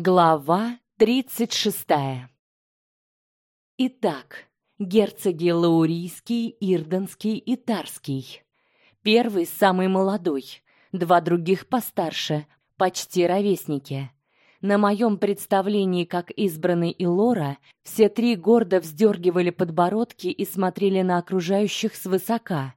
Глава тридцать шестая. Итак, герцоги Лаурийский, Ирденский и Тарский. Первый самый молодой, два других постарше, почти ровесники. На моем представлении как избранный Илора, все три гордо вздергивали подбородки и смотрели на окружающих свысока.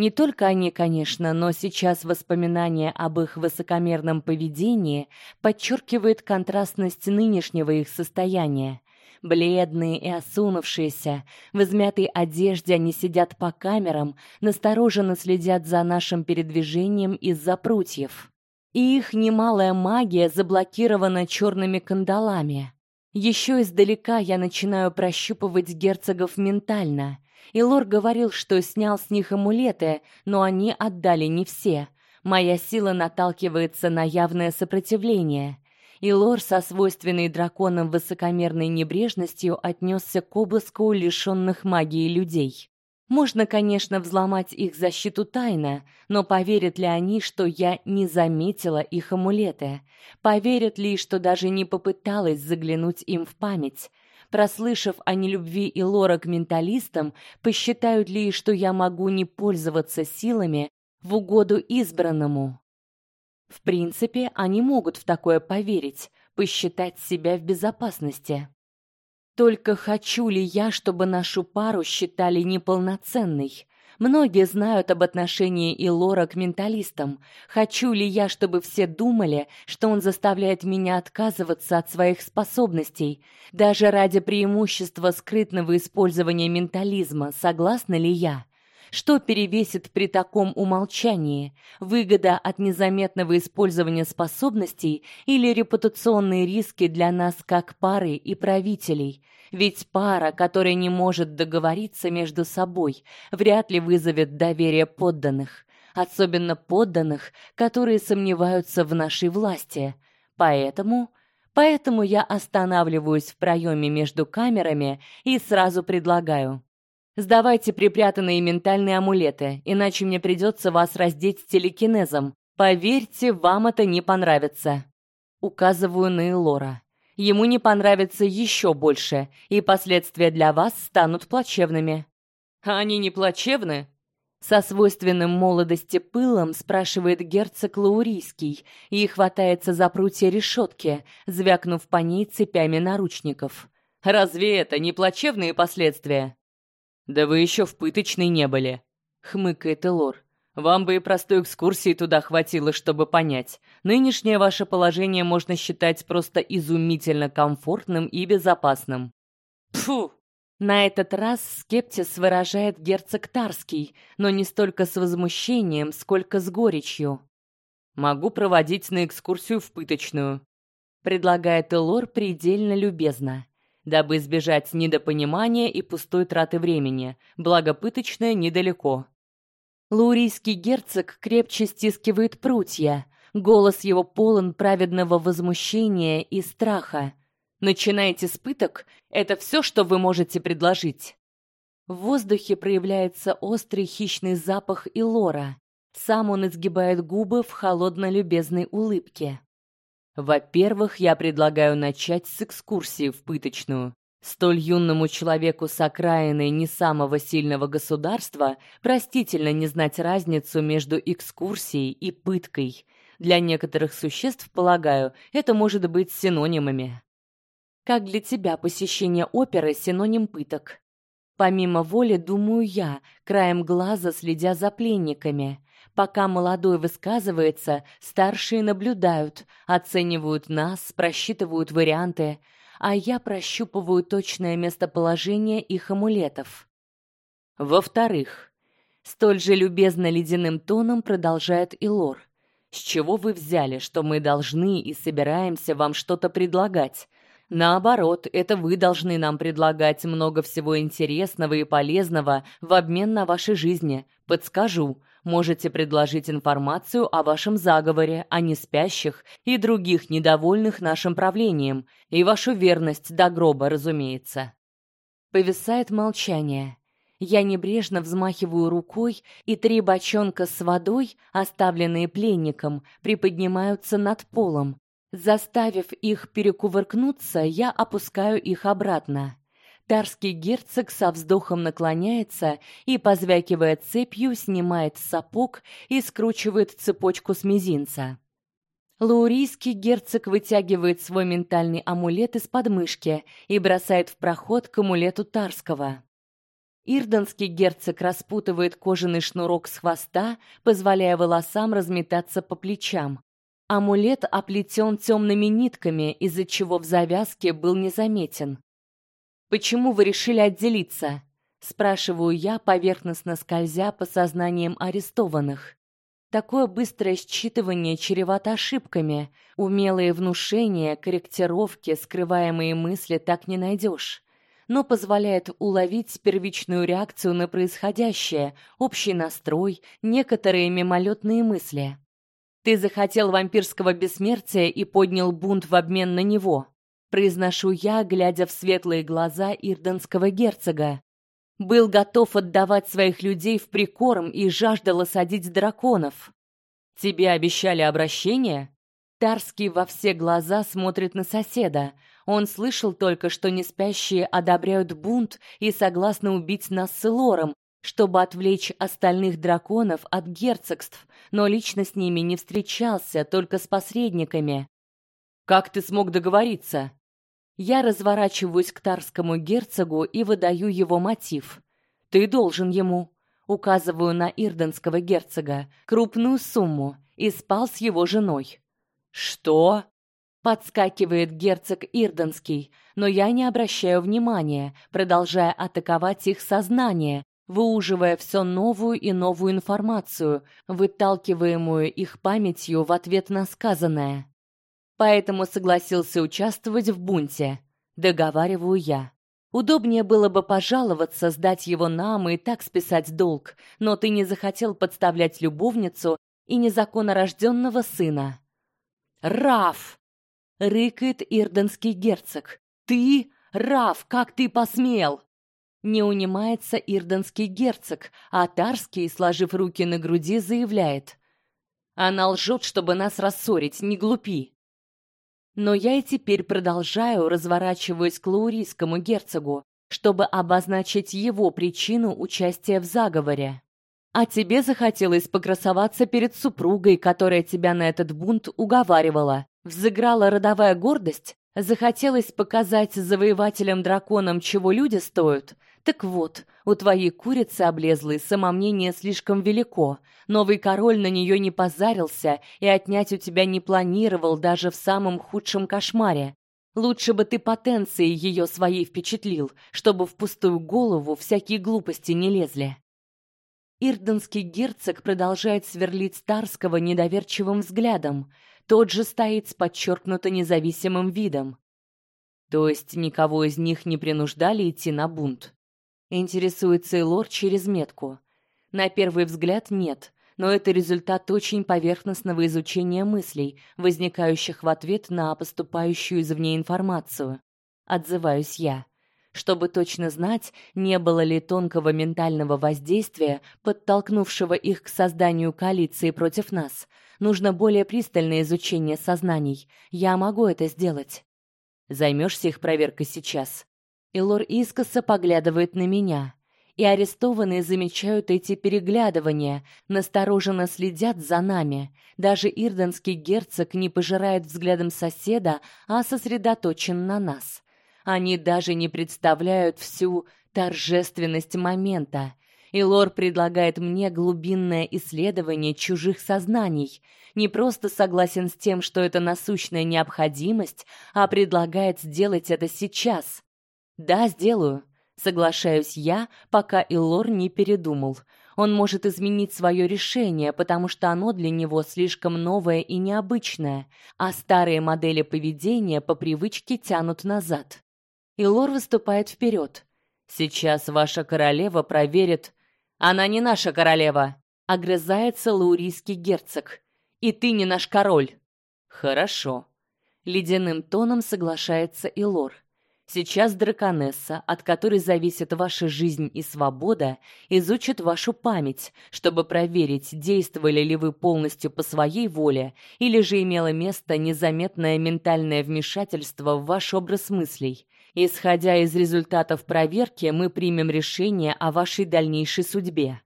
Не только они, конечно, но сейчас воспоминания об их высокомерном поведении подчеркивает контрастность нынешнего их состояния. Бледные и осунувшиеся, в измятой одежде они сидят по камерам, настороженно следят за нашим передвижением из-за прутьев. И их немалая магия заблокирована черными кандалами. Еще издалека я начинаю прощупывать герцогов ментально — и Лор говорил, что снял с них амулеты, но они отдали не все. Моя сила наталкивается на явное сопротивление. И Лор со свойственной драконам высокомерной небрежностью отнесся к обыску лишенных магии людей. Можно, конечно, взломать их защиту тайно, но поверят ли они, что я не заметила их амулеты? Поверят ли, что даже не попыталась заглянуть им в память? Прослышав о нелюбви и к менталистам, посчитают ли, что я могу не пользоваться силами в угоду избранному. В принципе, они могут в такое поверить, посчитать себя в безопасности. Только хочу ли я, чтобы нашу пару считали неполноценной? Многие знают об отношении Илора к менталистам. Хочу ли я, чтобы все думали, что он заставляет меня отказываться от своих способностей, даже ради преимущества скрытного использования ментализма? Согласна ли я? Что перевесит при таком умолчании: выгода от незаметного использования способностей или репутационные риски для нас как пары и правителей? Ведь пара, которая не может договориться между собой, вряд ли вызовет доверие подданных, особенно подданных, которые сомневаются в нашей власти. Поэтому Поэтому я останавливаюсь в проеме между камерами и сразу предлагаю: Сдавайте припрятанные ментальные амулеты, иначе мне придется вас раздеть телекинезом. Поверьте, вам это не понравится. Указываю на Элора. Ему не понравится еще больше, и последствия для вас станут плачевными. А они не плачевны? Со свойственным молодости пылом спрашивает герцог Лаурийский и хватается за прутья решетки, звякнув по ней цепями наручников. Разве это не плачевные последствия? Да вы еще в пыточной не были, хмыкает Элор. Вам бы и простой экскурсии туда хватило, чтобы понять. Нынешнее ваше положение можно считать просто изумительно комфортным и безопасным. Фу. На этот раз скептиз выражает герцог Тарский, но не столько с возмущением, сколько с горечью. Могу проводить на экскурсию в пыточную, предлагает Элор предельно любезно, дабы избежать недопонимания и пустой траты времени. Благо недалеко. Лурийский герцог крепче стискивает прутья. Голос его полон праведного возмущения и страха. Начинаете с пыток? Это все, что вы можете предложить? В воздухе проявляется острый хищный запах илора. Сам он изгибает губы в холодно-любезной улыбке. Во-первых, я предлагаю начать с экскурсии в пыточную. Столь юному человеку с окраины не самого сильного государства простительно не знать разницу между экскурсией и пыткой. Для некоторых существ, полагаю, это может быть синонимами. Как для тебя посещение оперы синоним пыток? Помимо воли, думаю я, краем глаза следя за пленниками. Пока молодой высказывается, старшие наблюдают, оценивают нас, просчитывают варианты а я прощупываю точное местоположение их амулетов. Во-вторых, столь же любезно ледяным тоном продолжает Илор. С чего вы взяли, что мы должны и собираемся вам что-то предлагать? Наоборот, это вы должны нам предлагать много всего интересного и полезного в обмен на ваши жизни. Подскажу, можете предложить информацию о вашем заговоре, о неспящих и других недовольных нашим правлением, и вашу верность до гроба, разумеется. Повисает молчание. Я небрежно взмахиваю рукой, и три бочонка с водой, оставленные пленником, приподнимаются над полом. Заставив их перекувыркнуться, я опускаю их обратно. Тарский герцог со вздохом наклоняется и, позвякивая цепью, снимает сапог и скручивает цепочку с мизинца. Лаурийский герцог вытягивает свой ментальный амулет из подмышки и бросает в проход к амулету Тарского. Ирданский герцог распутывает кожаный шнурок с хвоста, позволяя волосам разметаться по плечам. Амулет оплетен темными нитками, из-за чего в завязке был незаметен. Почему вы решили отделиться? спрашиваю я, поверхностно скользя по сознаниям арестованных. Такое быстрое считывание чревато ошибками. Умелые внушения, корректировки, скрываемые мысли так не найдешь. Но позволяет уловить первичную реакцию на происходящее, общий настрой, некоторые мимолетные мысли. Ты захотел вампирского бессмертия и поднял бунт в обмен на него, произношу я, глядя в светлые глаза ирденского герцога был готов отдавать своих людей в прикорм и жаждал осадить драконов. Тебе обещали обращение? Тарский во все глаза смотрит на соседа. Он слышал только, что неспящие одобряют бунт и согласны убить нас с Лором, чтобы отвлечь остальных драконов от герцогств, но лично с ними не встречался, только с посредниками. Как ты смог договориться? Я разворачиваюсь к тарскому герцогу и выдаю его мотив. Ты должен ему, указываю на ирденского герцога, крупную сумму и спал с его женой. Что? Подскакивает герцог Ирденский, но я не обращаю внимания, продолжая атаковать их сознание, выуживая все новую и новую информацию, выталкиваемую их памятью в ответ на сказанное поэтому согласился участвовать в бунте. Договариваю я. Удобнее было бы пожаловаться, сдать его нам и так списать долг, но ты не захотел подставлять любовницу и незаконно рожденного сына. Раф! рыкает ирденский герцог. Ты, Раф, как ты посмел? Не унимается ирденский герцог, а Тарский, сложив руки на груди, заявляет: "Она лжет, чтобы нас рассорить, не глупи". Но я и теперь продолжаю, разворачиваясь к лаурийскому герцогу, чтобы обозначить его причину участия в заговоре. А тебе захотелось покрасоваться перед супругой, которая тебя на этот бунт уговаривала. Взыграла родовая гордость, захотелось показать завоевателям-драконам, чего люди стоят. Так вот, у твоей курицы облезлой самомнение слишком велико. Новый король на нее не позарился и отнять у тебя не планировал даже в самом худшем кошмаре. Лучше бы ты потенцией ее своей впечатлил, чтобы в пустую голову всякие глупости не лезли. Ирденский герцог продолжает сверлить Старского недоверчивым взглядом. Тот же стоит с подчеркнуто независимым видом. То есть никого из них не принуждали идти на бунт. Интересуется Элор через метку. На первый взгляд нет, но это результат очень поверхностного изучения мыслей, возникающих в ответ на поступающую извне информацию. Отзываюсь я, чтобы точно знать, не было ли тонкого ментального воздействия, подтолкнувшего их к созданию коалиции против нас. Нужно более пристальное изучение сознаний. Я могу это сделать. Займешься их проверкой сейчас. Илор искоса поглядывает на меня, и арестованные замечают эти переглядывания, настороженно следят за нами. Даже ирденский герцог не пожирает взглядом соседа, а сосредоточен на нас. Они даже не представляют всю торжественность момента. Илор предлагает мне глубинное исследование чужих сознаний. Не просто согласен с тем, что это насущная необходимость, а предлагает сделать это сейчас. Да, сделаю, соглашаюсь я, пока Илор не передумал. Он может изменить свое решение, потому что оно для него слишком новое и необычное, а старые модели поведения по привычке тянут назад. Илор выступает вперед. Сейчас ваша королева проверит. Она не наша королева, огрызается лаурийский герцог. И ты не наш король. Хорошо, ледяным тоном соглашается Илор. Сейчас драконесса, от которой зависит ваша жизнь и свобода, изучит вашу память, чтобы проверить, действовали ли вы полностью по своей воле или же имело место незаметное ментальное вмешательство в ваш образ мыслей. Исходя из результатов проверки, мы примем решение о вашей дальнейшей судьбе.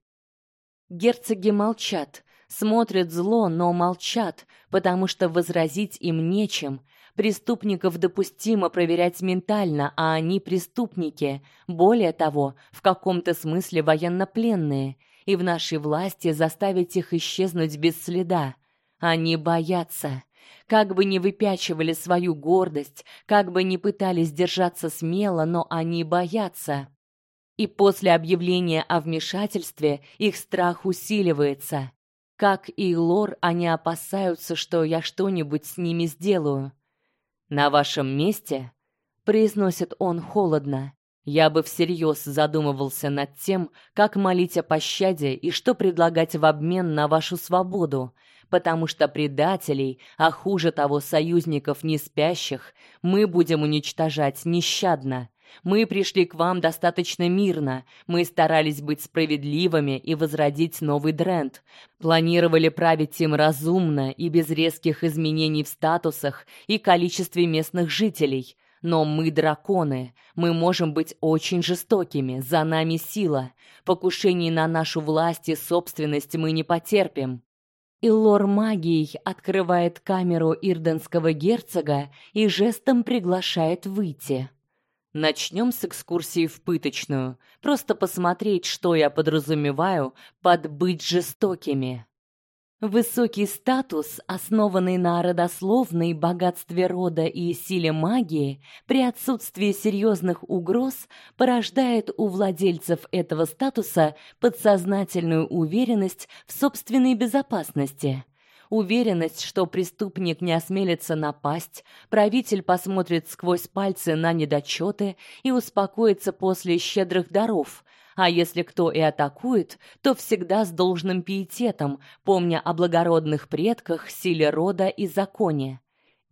Герцоги молчат, смотрят зло, но молчат, потому что возразить им нечем. Преступников допустимо проверять ментально, а они преступники, более того, в каком-то смысле военнопленные, и в нашей власти заставить их исчезнуть без следа. Они боятся. Как бы ни выпячивали свою гордость, как бы ни пытались держаться смело, но они боятся. И после объявления о вмешательстве их страх усиливается. Как и Лор, они опасаются, что я что-нибудь с ними сделаю. На вашем месте, произносит он холодно, я бы всерьез задумывался над тем, как молить о пощаде и что предлагать в обмен на вашу свободу, потому что предателей, а хуже того союзников неспящих, мы будем уничтожать нещадно. Мы пришли к вам достаточно мирно. Мы старались быть справедливыми и возродить новый Дрент. Планировали править им разумно и без резких изменений в статусах и количестве местных жителей. Но мы драконы. Мы можем быть очень жестокими. За нами сила. Покушений на нашу власть и собственность мы не потерпим. И лор магией открывает камеру ирденского герцога и жестом приглашает выйти. Начнем с экскурсии в пыточную. Просто посмотреть, что я подразумеваю под быть жестокими. Высокий статус, основанный на родословной, богатстве рода и силе магии, при отсутствии серьезных угроз, порождает у владельцев этого статуса подсознательную уверенность в собственной безопасности. Уверенность, что преступник не осмелится напасть, правитель посмотрит сквозь пальцы на недочеты и успокоится после щедрых даров. А если кто и атакует, то всегда с должным пиететом, помня о благородных предках, силе рода и законе.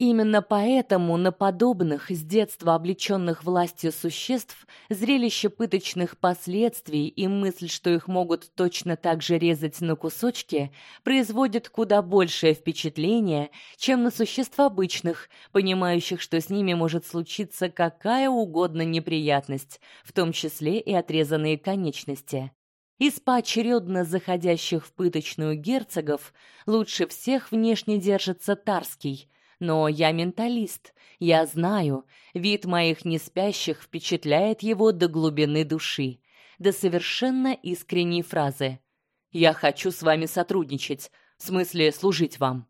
Именно поэтому на подобных с детства облеченных властью существ зрелище пыточных последствий и мысль, что их могут точно так же резать на кусочки, производит куда большее впечатление, чем на существ обычных, понимающих, что с ними может случиться какая угодно неприятность, в том числе и отрезанные конечности. Из поочередно заходящих в пыточную герцогов лучше всех внешне держится Тарский – но я менталист. Я знаю, вид моих неспящих впечатляет его до глубины души, до совершенно искренней фразы: "Я хочу с вами сотрудничать, в смысле служить вам".